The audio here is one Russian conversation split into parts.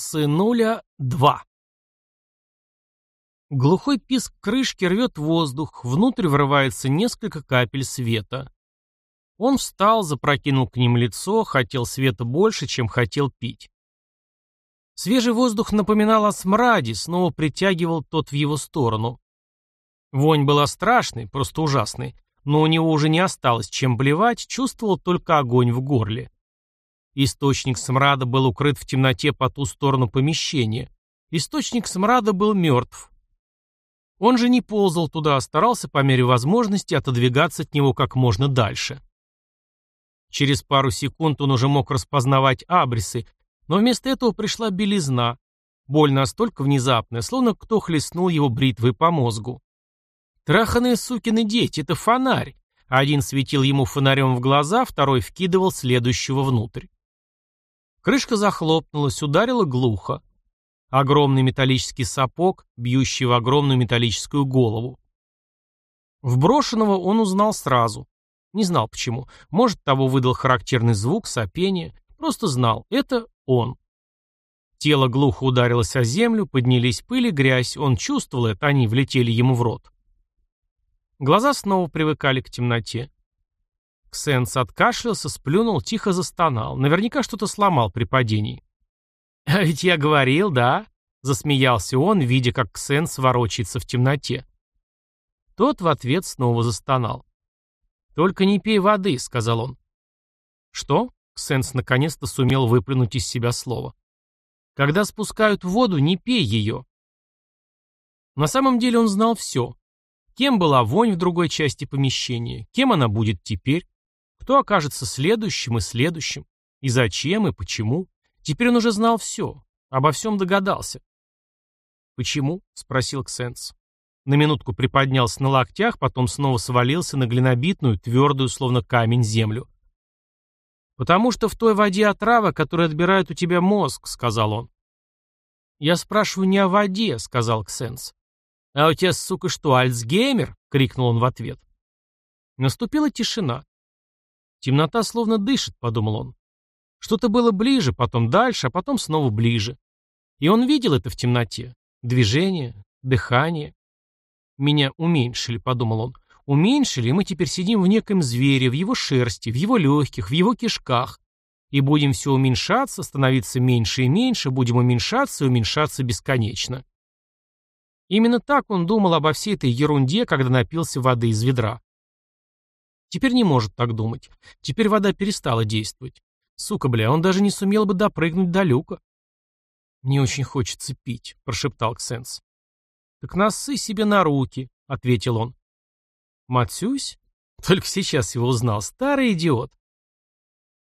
Сынуля 2 Глухой писк крышки рвет воздух, внутрь врывается несколько капель света. Он встал, запрокинул к ним лицо, хотел света больше, чем хотел пить. Свежий воздух напоминал о смраде, снова притягивал тот в его сторону. Вонь была страшной, просто ужасной, но у него уже не осталось чем блевать, чувствовал только огонь в горле. Источник смрада был укрыт в темноте по ту сторону помещения. Источник смрада был мертв. Он же не ползал туда, а старался по мере возможности отодвигаться от него как можно дальше. Через пару секунд он уже мог распознавать абрисы, но вместо этого пришла белизна, боль настолько внезапная, словно кто хлестнул его бритвой по мозгу. Траханные сукины дети, это фонарь. Один светил ему фонарем в глаза, второй вкидывал следующего внутрь. Крышка захлопнулась, ударила глухо. Огромный металлический сапог, бьющий в огромную металлическую голову. Вброшенного он узнал сразу. Не знал почему. Может, того выдал характерный звук, сопение. Просто знал. Это он. Тело глухо ударилось о землю, поднялись пыль и грязь. Он чувствовал это, они влетели ему в рот. Глаза снова привыкали к темноте. Ксенс откашлялся, сплюнул, тихо застонал. Наверняка что-то сломал при падении. «А ведь я говорил, да?» — засмеялся он, видя, как Ксенс ворочается в темноте. Тот в ответ снова застонал. «Только не пей воды», — сказал он. «Что?» — Ксенс наконец-то сумел выплюнуть из себя слово. «Когда спускают воду, не пей ее». На самом деле он знал все. Кем была вонь в другой части помещения, кем она будет теперь, кто окажется следующим и следующим? И зачем, и почему? Теперь он уже знал все. Обо всем догадался. «Почему?» — спросил Ксенс. На минутку приподнялся на локтях, потом снова свалился на глинобитную, твердую, словно камень, землю. «Потому что в той воде отрава, которая отбирает у тебя мозг», — сказал он. «Я спрашиваю не о воде», — сказал Ксенс. «А у тебя, сука, что, Альцгеймер?» — крикнул он в ответ. Наступила тишина. Темнота словно дышит, подумал он. Что-то было ближе, потом дальше, а потом снова ближе. И он видел это в темноте. Движение, дыхание. Меня уменьшили, подумал он. Уменьшили, и мы теперь сидим в неком звере, в его шерсти, в его легких, в его кишках. И будем все уменьшаться, становиться меньше и меньше, будем уменьшаться и уменьшаться бесконечно. Именно так он думал обо всей этой ерунде, когда напился воды из ведра. Теперь не может так думать. Теперь вода перестала действовать. Сука, бля, он даже не сумел бы допрыгнуть до люка. «Мне очень хочется пить», — прошептал Ксенс. «Так нассы себе на руки», — ответил он. «Мацюсь?» Только сейчас его узнал. Старый идиот.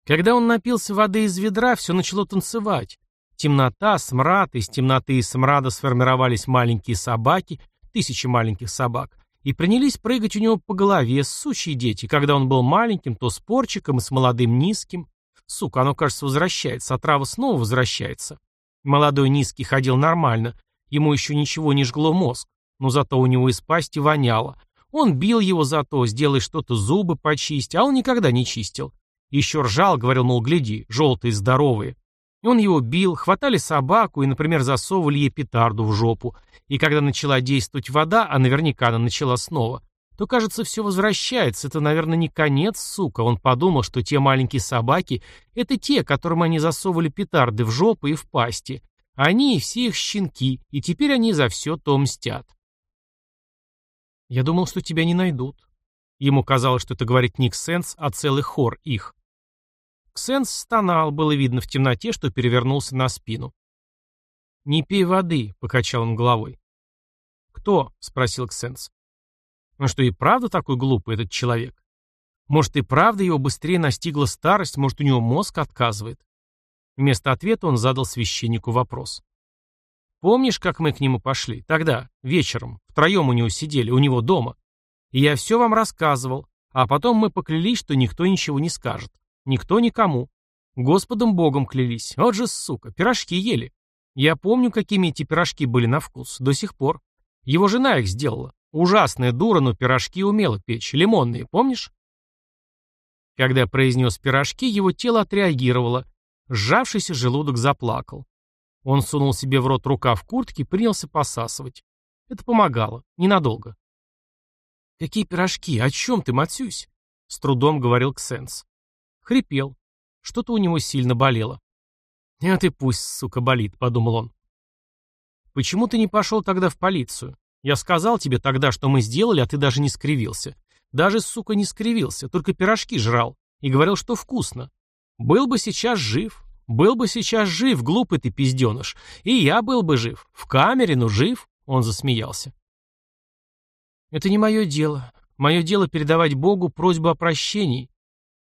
Когда он напился воды из ведра, все начало танцевать. Темнота, смрад, из темноты и смрада сформировались маленькие собаки, тысячи маленьких собак и принялись прыгать у него по голове, сущие дети. Когда он был маленьким, то с порчиком и с молодым низким. Сука, оно, кажется, возвращается, а трава снова возвращается. Молодой низкий ходил нормально, ему еще ничего не жгло мозг, но зато у него из пасти воняло. Он бил его за то, сделай что-то, зубы почисть, а он никогда не чистил. Еще ржал, говорил, мол, гляди, желтые, здоровые. Он его бил, хватали собаку и, например, засовывали ей петарду в жопу. И когда начала действовать вода, а наверняка она начала снова, то, кажется, все возвращается. Это, наверное, не конец, сука. Он подумал, что те маленькие собаки — это те, которым они засовывали петарды в жопу и в пасти. Они и все их щенки, и теперь они за все то мстят. Я думал, что тебя не найдут. Ему казалось, что это говорит не Ксенс, а целый хор их. Ксенс стонал, было видно в темноте, что перевернулся на спину. «Не пей воды», — покачал он головой. «Кто?» — спросил Ксенс. «Ну что, и правда такой глупый этот человек? Может, и правда его быстрее настигла старость, может, у него мозг отказывает?» Вместо ответа он задал священнику вопрос. «Помнишь, как мы к нему пошли? Тогда, вечером, втроем у него сидели, у него дома. И я все вам рассказывал, а потом мы поклялись, что никто ничего не скажет. Никто никому. Господом Богом клялись. Вот же сука, пирожки ели. Я помню, какими эти пирожки были на вкус. До сих пор. Его жена их сделала. Ужасная дура, но пирожки умела печь. Лимонные, помнишь? Когда произнес пирожки, его тело отреагировало. Сжавшийся желудок заплакал. Он сунул себе в рот рукав куртки и принялся посасывать. Это помогало. Ненадолго. «Какие пирожки? О чем ты, Матсюсь?» — с трудом говорил Ксенс. Хрипел. Что-то у него сильно болело. «А ты пусть, сука, болит», — подумал он. «Почему ты не пошел тогда в полицию? Я сказал тебе тогда, что мы сделали, а ты даже не скривился. Даже, сука, не скривился, только пирожки жрал. И говорил, что вкусно. Был бы сейчас жив. Был бы сейчас жив, глупый ты пизденыш. И я был бы жив. В камере, но жив. Он засмеялся. Это не мое дело. Мое дело передавать Богу просьбу о прощении.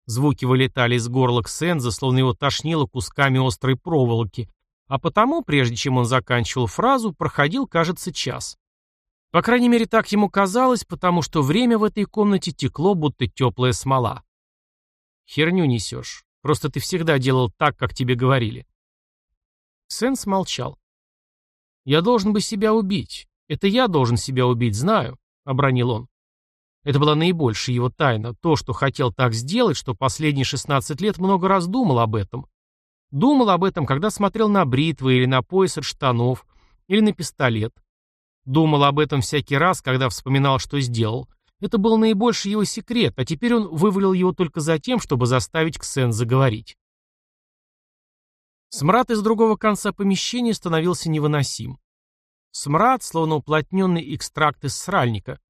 Звуки вылетали из горла Ксенза, словно его тошнило кусками острой проволоки. А потому, прежде чем он заканчивал фразу, проходил, кажется, час. По крайней мере, так ему казалось, потому что время в этой комнате текло, будто теплая смола. «Херню несешь. Просто ты всегда делал так, как тебе говорили». Сенс молчал. «Я должен бы себя убить. Это я должен себя убить, знаю», — обронил он. Это была наибольшая его тайна, то, что хотел так сделать, что последние 16 лет много раз думал об этом. Думал об этом, когда смотрел на бритвы или на пояс от штанов, или на пистолет. Думал об этом всякий раз, когда вспоминал, что сделал. Это был наибольший его секрет, а теперь он вывалил его только за тем, чтобы заставить Ксен заговорить. Смрад из другого конца помещения становился невыносим. Смрад, словно уплотненный экстракт из сральника.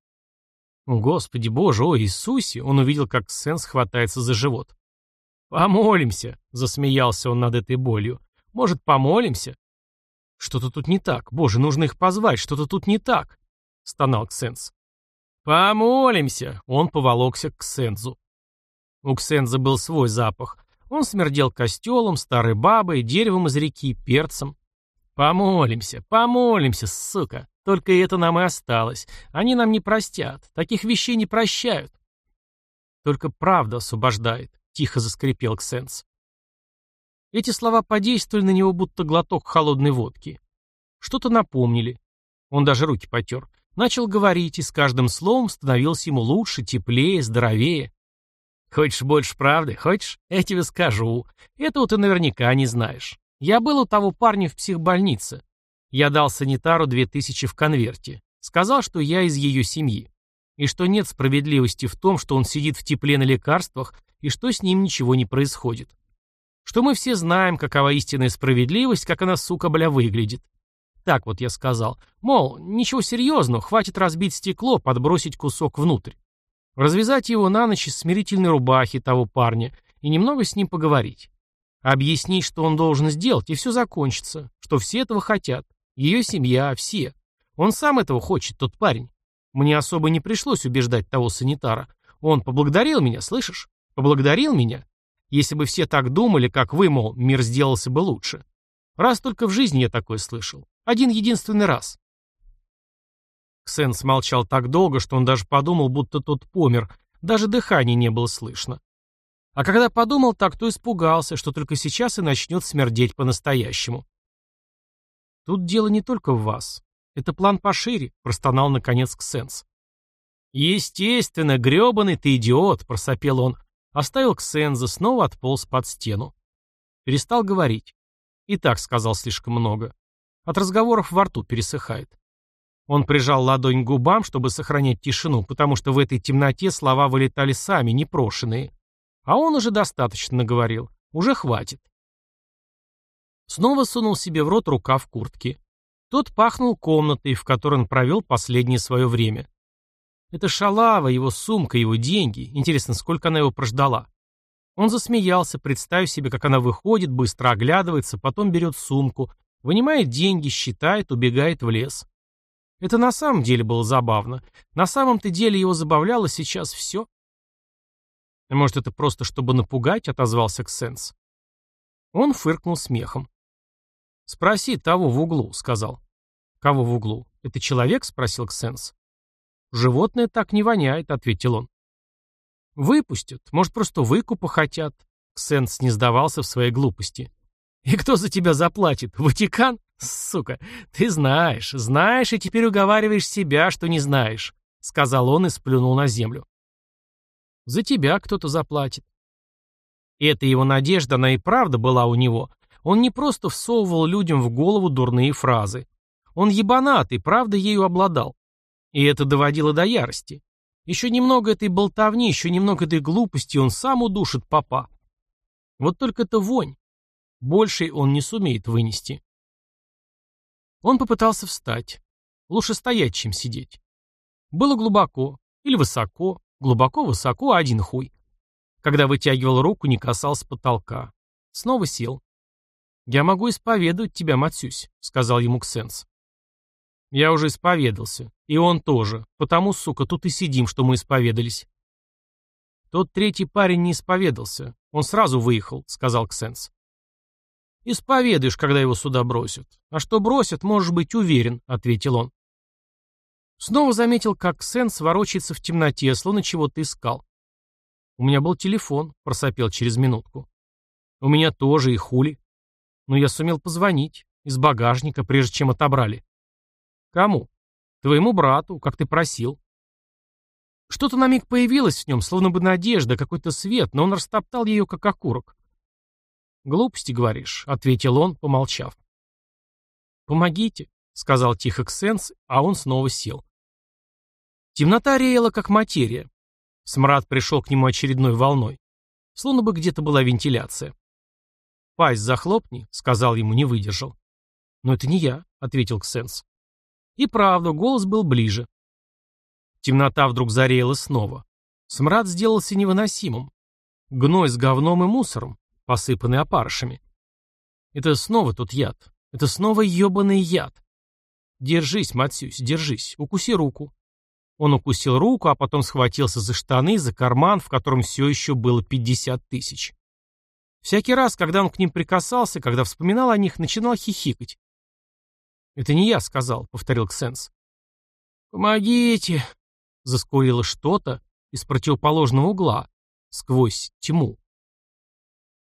Господи боже, о Иисусе! Он увидел, как Ксен схватается за живот. «Помолимся!» — засмеялся он над этой болью. «Может, помолимся?» «Что-то тут не так. Боже, нужно их позвать. Что-то тут не так!» — стонал Ксенс. «Помолимся!» — он поволокся к Ксензу. У Ксенза был свой запах. Он смердел костелом, старой бабой, деревом из реки, перцем. «Помолимся, помолимся, сука! Только это нам и осталось. Они нам не простят. Таких вещей не прощают». «Только правда освобождает», — тихо заскрипел Ксенс. Эти слова подействовали на него, будто глоток холодной водки. Что-то напомнили. Он даже руки потер. Начал говорить, и с каждым словом становился ему лучше, теплее, здоровее. «Хочешь больше правды? Хочешь? Я тебе скажу. Этого ты наверняка не знаешь. Я был у того парня в психбольнице. Я дал санитару две тысячи в конверте. Сказал, что я из ее семьи. И что нет справедливости в том, что он сидит в тепле на лекарствах, и что с ним ничего не происходит что мы все знаем, какова истинная справедливость, как она, сука, бля, выглядит. Так вот я сказал. Мол, ничего серьезного, хватит разбить стекло, подбросить кусок внутрь. Развязать его на ночь из смирительной рубахи того парня и немного с ним поговорить. Объяснить, что он должен сделать, и все закончится, что все этого хотят. Ее семья, все. Он сам этого хочет, тот парень. Мне особо не пришлось убеждать того санитара. Он поблагодарил меня, слышишь? Поблагодарил меня если бы все так думали, как вы, мол, мир сделался бы лучше. Раз только в жизни я такое слышал. Один единственный раз. Ксен смолчал так долго, что он даже подумал, будто тот помер, даже дыхания не было слышно. А когда подумал так, то испугался, что только сейчас и начнет смердеть по-настоящему. Тут дело не только в вас. Это план пошире, простонал наконец Ксенс. Естественно, грёбаный ты идиот, просопел он. Оставил Ксенза, снова отполз под стену. Перестал говорить. И так сказал слишком много. От разговоров во рту пересыхает. Он прижал ладонь к губам, чтобы сохранять тишину, потому что в этой темноте слова вылетали сами, непрошенные. А он уже достаточно наговорил. Уже хватит. Снова сунул себе в рот рукав куртки. Тот пахнул комнатой, в которой он провел последнее свое время. Это шалава, его сумка, его деньги. Интересно, сколько она его прождала? Он засмеялся, представив себе, как она выходит, быстро оглядывается, потом берет сумку, вынимает деньги, считает, убегает в лес. Это на самом деле было забавно. На самом-то деле его забавляло сейчас все. Может, это просто чтобы напугать, отозвался Ксенс. Он фыркнул смехом. «Спроси того в углу», — сказал. «Кого в углу? Это человек?» — спросил Ксенс. «Животное так не воняет», — ответил он. «Выпустят. Может, просто выкупа хотят». Ксенс не сдавался в своей глупости. «И кто за тебя заплатит? Ватикан? Сука, ты знаешь, знаешь и теперь уговариваешь себя, что не знаешь», — сказал он и сплюнул на землю. «За тебя кто-то заплатит». Эта его надежда, она и правда была у него. Он не просто всовывал людям в голову дурные фразы. Он ебанатый, правда, ею обладал. И это доводило до ярости. Еще немного этой болтовни, еще немного этой глупости, он сам удушит папа. Вот только это вонь. Большей он не сумеет вынести. Он попытался встать. Лучше стоять, чем сидеть. Было глубоко. Или высоко. Глубоко-высоко, один хуй. Когда вытягивал руку, не касался потолка. Снова сел. «Я могу исповедовать тебя, Матсюсь», — сказал ему Ксенс. «Я уже исповедался. И он тоже. Потому, сука, тут и сидим, что мы исповедались». «Тот третий парень не исповедался. Он сразу выехал», — сказал Ксенс. «Исповедуешь, когда его сюда бросят. А что бросят, можешь быть уверен», — ответил он. Снова заметил, как Ксенс ворочается в темноте, словно чего-то искал. «У меня был телефон», — просопел через минутку. «У меня тоже, и хули. Но я сумел позвонить. Из багажника, прежде чем отобрали». «Кому?» «Твоему брату, как ты просил». Что-то на миг появилось в нем, словно бы надежда, какой-то свет, но он растоптал ее, как окурок. «Глупости, говоришь», — ответил он, помолчав. «Помогите», — сказал тихо Ксенс, а он снова сел. Темнота реяла, как материя. Смрад пришел к нему очередной волной. Словно бы где-то была вентиляция. «Пасть захлопни», — сказал ему, не выдержал. «Но это не я», — ответил Ксенс. И правда, голос был ближе. Темнота вдруг зареяла снова. Смрад сделался невыносимым. Гной с говном и мусором посыпанный опарышами. Это снова тот яд. Это снова ебаный яд. Держись, Матсюсь, держись. Укуси руку. Он укусил руку, а потом схватился за штаны, за карман, в котором все еще было 50 тысяч. Всякий раз, когда он к ним прикасался, когда вспоминал о них, начинал хихикать. «Это не я сказал», — повторил Ксенс. «Помогите!» — заскулило что-то из противоположного угла, сквозь тьму.